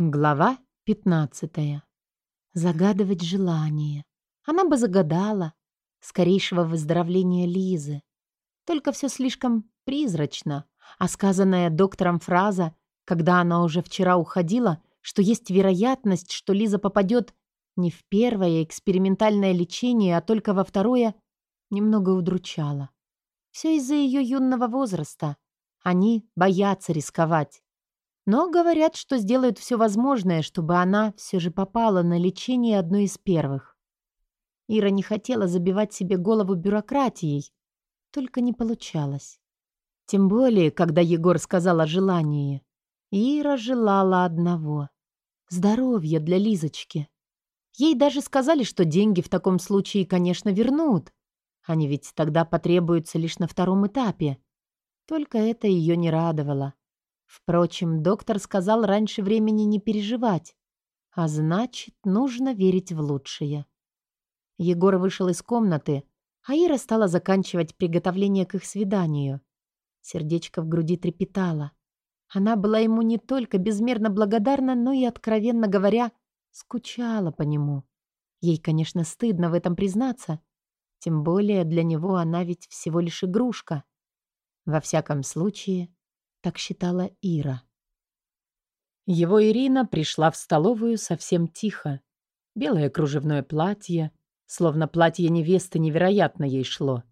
Глава 15. Загадывать желание. Она бы загадала скорейшего выздоровления Лизы. Только все слишком призрачно, а сказанная доктором фраза, когда она уже вчера уходила, что есть вероятность, что Лиза попадет не в первое экспериментальное лечение, а только во второе, немного удручала. Все из-за ее юного возраста. Они боятся рисковать. Но говорят, что сделают все возможное, чтобы она все же попала на лечение одной из первых. Ира не хотела забивать себе голову бюрократией, только не получалось. Тем более, когда Егор сказал о желании. Ира желала одного — здоровья для Лизочки. Ей даже сказали, что деньги в таком случае, конечно, вернут. Они ведь тогда потребуются лишь на втором этапе. Только это ее не радовало. Впрочем, доктор сказал раньше времени не переживать. А значит, нужно верить в лучшее. Егор вышел из комнаты, а Ира стала заканчивать приготовление к их свиданию. Сердечко в груди трепетало. Она была ему не только безмерно благодарна, но и, откровенно говоря, скучала по нему. Ей, конечно, стыдно в этом признаться. Тем более для него она ведь всего лишь игрушка. Во всяком случае, так считала Ира. Его Ирина пришла в столовую совсем тихо. Белое кружевное платье, словно платье невесты невероятно ей шло.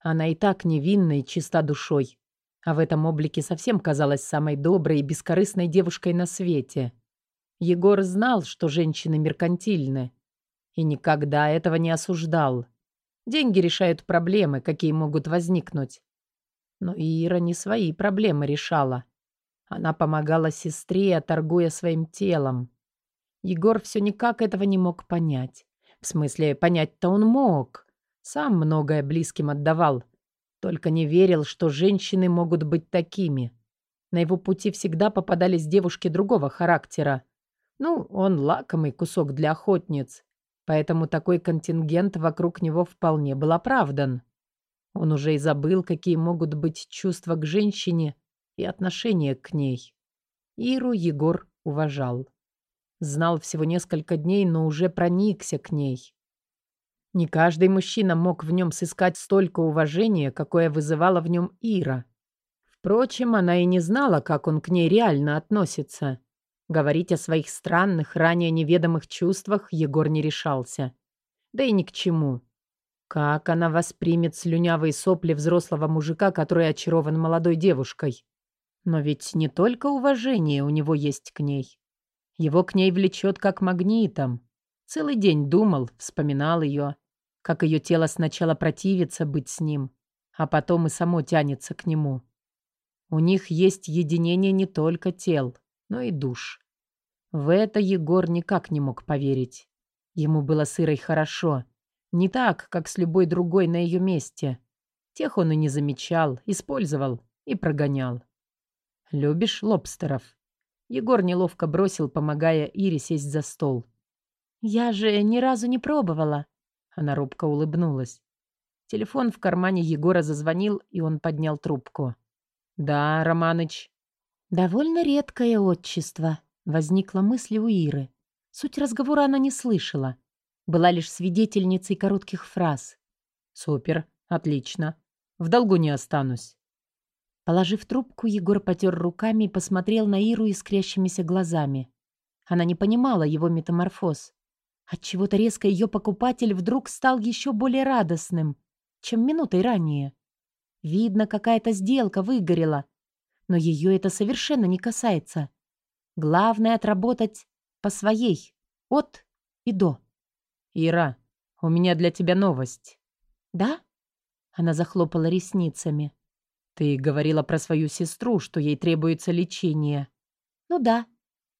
Она и так невинна и чиста душой, а в этом облике совсем казалась самой доброй и бескорыстной девушкой на свете. Егор знал, что женщины меркантильны, и никогда этого не осуждал. Деньги решают проблемы, какие могут возникнуть. Но Ира не свои проблемы решала. Она помогала сестре, торгуя своим телом. Егор все никак этого не мог понять. В смысле, понять-то он мог. Сам многое близким отдавал. Только не верил, что женщины могут быть такими. На его пути всегда попадались девушки другого характера. Ну, он лакомый кусок для охотниц. Поэтому такой контингент вокруг него вполне был оправдан. Он уже и забыл, какие могут быть чувства к женщине и отношение к ней. Иру Егор уважал. Знал всего несколько дней, но уже проникся к ней. Не каждый мужчина мог в нем сыскать столько уважения, какое вызывала в нем Ира. Впрочем, она и не знала, как он к ней реально относится. Говорить о своих странных, ранее неведомых чувствах Егор не решался. Да и ни к чему. Как она воспримет слюнявые сопли взрослого мужика, который очарован молодой девушкой? Но ведь не только уважение у него есть к ней. Его к ней влечет как магнитом. Целый день думал, вспоминал ее, как ее тело сначала противится быть с ним, а потом и само тянется к нему. У них есть единение не только тел, но и душ. В это Егор никак не мог поверить. Ему было сырой хорошо, не так, как с любой другой на ее месте. Тех он и не замечал, использовал и прогонял. «Любишь лобстеров?» Егор неловко бросил, помогая Ире сесть за стол. «Я же ни разу не пробовала». Она робко улыбнулась. Телефон в кармане Егора зазвонил, и он поднял трубку. «Да, Романыч». «Довольно редкое отчество», — возникла мысль у Иры. Суть разговора она не слышала была лишь свидетельницей коротких фраз. «Супер, отлично. В долгу не останусь». Положив трубку, Егор потер руками и посмотрел на Иру искрящимися глазами. Она не понимала его метаморфоз. Отчего-то резко ее покупатель вдруг стал еще более радостным, чем минутой ранее. Видно, какая-то сделка выгорела. Но ее это совершенно не касается. Главное — отработать по своей, от и до. «Ира, у меня для тебя новость». «Да?» Она захлопала ресницами. «Ты говорила про свою сестру, что ей требуется лечение». «Ну да.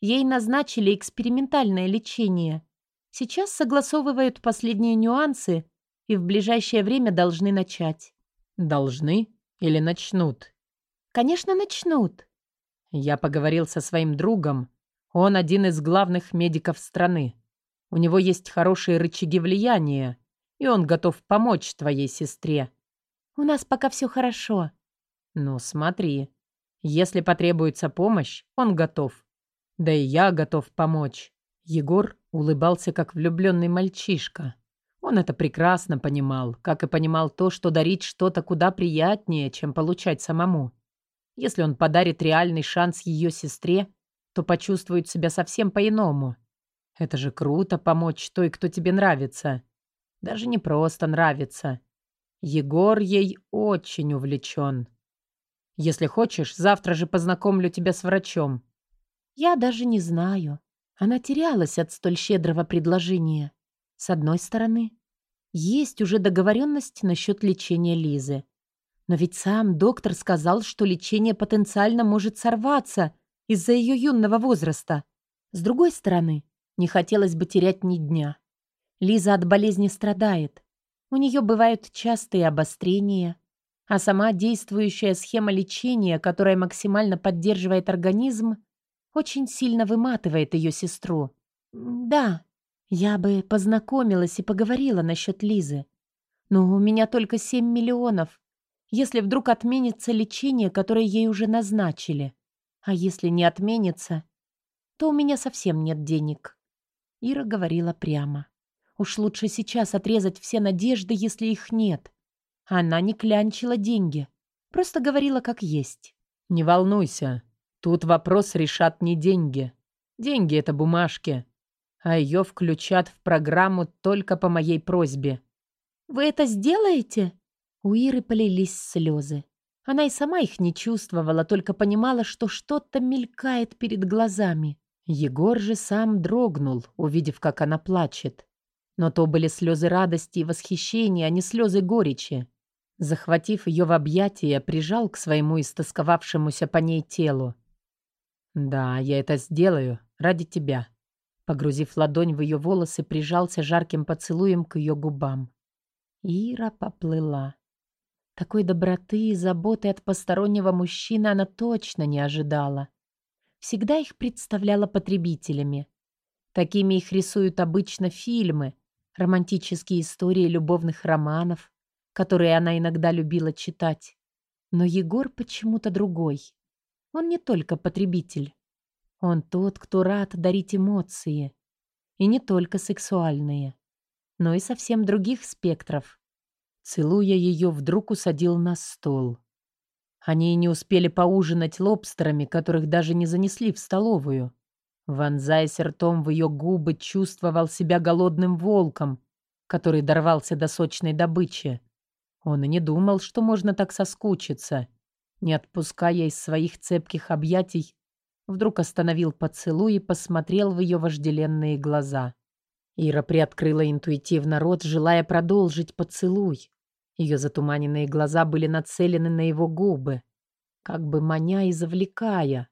Ей назначили экспериментальное лечение. Сейчас согласовывают последние нюансы и в ближайшее время должны начать». «Должны или начнут?» «Конечно, начнут». Я поговорил со своим другом. Он один из главных медиков страны. У него есть хорошие рычаги влияния, и он готов помочь твоей сестре. У нас пока все хорошо. Ну, смотри. Если потребуется помощь, он готов. Да и я готов помочь. Егор улыбался, как влюбленный мальчишка. Он это прекрасно понимал, как и понимал то, что дарить что-то куда приятнее, чем получать самому. Если он подарит реальный шанс ее сестре, то почувствует себя совсем по-иному. Это же круто помочь той, кто тебе нравится. Даже не просто нравится. Егор ей очень увлечен. Если хочешь, завтра же познакомлю тебя с врачом. Я даже не знаю. Она терялась от столь щедрого предложения. С одной стороны, есть уже договоренность насчет лечения Лизы. Но ведь сам доктор сказал, что лечение потенциально может сорваться из-за ее юного возраста. С другой стороны, не хотелось бы терять ни дня. Лиза от болезни страдает. У нее бывают частые обострения, а сама действующая схема лечения, которая максимально поддерживает организм, очень сильно выматывает ее сестру. Да, я бы познакомилась и поговорила насчет Лизы. Но у меня только 7 миллионов. Если вдруг отменится лечение, которое ей уже назначили. А если не отменится, то у меня совсем нет денег. Ира говорила прямо. Уж лучше сейчас отрезать все надежды, если их нет. Она не клянчила деньги. Просто говорила как есть. «Не волнуйся. Тут вопрос решат не деньги. Деньги — это бумажки. А ее включат в программу только по моей просьбе». «Вы это сделаете?» У Иры полились слезы. Она и сама их не чувствовала, только понимала, что что-то мелькает перед глазами. Егор же сам дрогнул, увидев, как она плачет. Но то были слезы радости и восхищения, а не слезы горечи. Захватив ее в объятия, прижал к своему истосковавшемуся по ней телу. «Да, я это сделаю. Ради тебя». Погрузив ладонь в ее волосы, прижался жарким поцелуем к ее губам. Ира поплыла. Такой доброты и заботы от постороннего мужчины она точно не ожидала. Всегда их представляла потребителями. Такими их рисуют обычно фильмы, романтические истории любовных романов, которые она иногда любила читать. Но Егор почему-то другой. Он не только потребитель. Он тот, кто рад дарить эмоции. И не только сексуальные, но и совсем других спектров. Целуя ее, вдруг усадил на стол. Они и не успели поужинать лобстерами, которых даже не занесли в столовую. Вонзаясь ртом в ее губы, чувствовал себя голодным волком, который дорвался до сочной добычи. Он и не думал, что можно так соскучиться. Не отпуская из своих цепких объятий, вдруг остановил поцелуй и посмотрел в ее вожделенные глаза. Ира приоткрыла интуитивно рот, желая продолжить поцелуй. Ее затуманенные глаза были нацелены на его губы, как бы маня и завлекая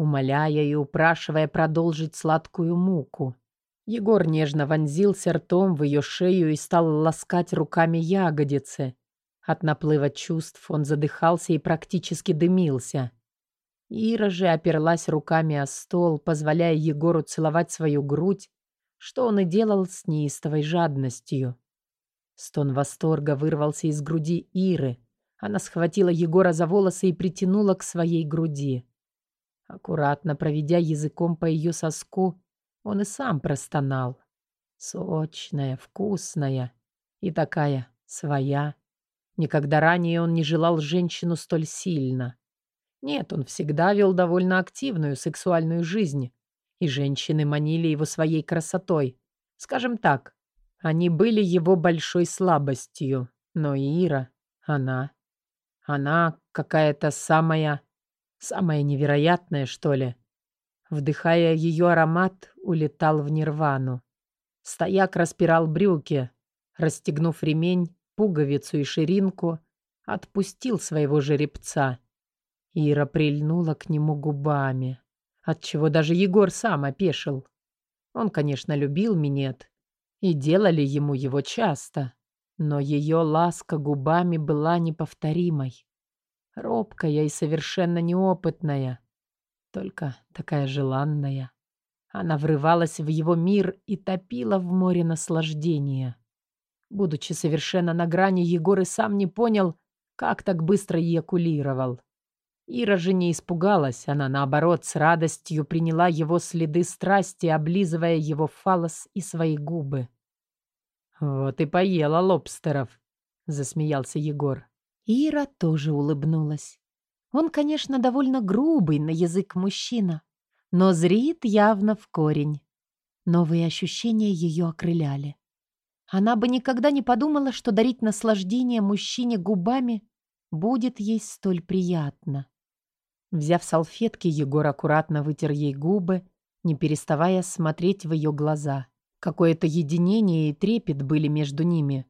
умоляя и упрашивая продолжить сладкую муку. Егор нежно вонзился ртом в ее шею и стал ласкать руками ягодицы. От наплыва чувств он задыхался и практически дымился. Ира же оперлась руками о стол, позволяя Егору целовать свою грудь, что он и делал с неистовой жадностью. Стон восторга вырвался из груди Иры. Она схватила Егора за волосы и притянула к своей груди. Аккуратно проведя языком по ее соску, он и сам простонал. Сочная, вкусная и такая своя. Никогда ранее он не желал женщину столь сильно. Нет, он всегда вел довольно активную сексуальную жизнь, и женщины манили его своей красотой. Скажем так, они были его большой слабостью. Но Ира, она... Она какая-то самая Самое невероятное, что ли. Вдыхая ее аромат, улетал в нирвану. Стояк распирал брюки, расстегнув ремень, пуговицу и ширинку, отпустил своего жеребца. Ира прильнула к нему губами, отчего даже Егор сам опешил. Он, конечно, любил минет, и делали ему его часто, но ее ласка губами была неповторимой. Робкая и совершенно неопытная. Только такая желанная. Она врывалась в его мир и топила в море наслаждения. Будучи совершенно на грани, Егор и сам не понял, как так быстро эякулировал. Ира же не испугалась, она, наоборот, с радостью приняла его следы страсти, облизывая его фалос и свои губы. «Вот и поела лобстеров», — засмеялся Егор. Ира тоже улыбнулась. Он, конечно, довольно грубый на язык мужчина, но зрит явно в корень. Новые ощущения ее окрыляли. Она бы никогда не подумала, что дарить наслаждение мужчине губами будет ей столь приятно. Взяв салфетки, Егор аккуратно вытер ей губы, не переставая смотреть в ее глаза. Какое-то единение и трепет были между ними,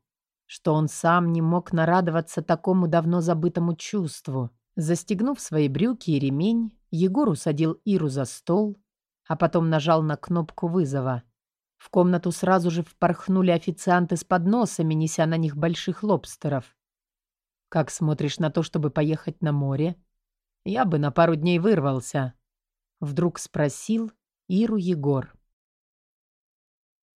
что он сам не мог нарадоваться такому давно забытому чувству. Застегнув свои брюки и ремень, Егор усадил Иру за стол, а потом нажал на кнопку вызова. В комнату сразу же впорхнули официанты с подносами, неся на них больших лобстеров. «Как смотришь на то, чтобы поехать на море?» Я бы на пару дней вырвался. Вдруг спросил Иру Егор.